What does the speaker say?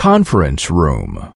conference room.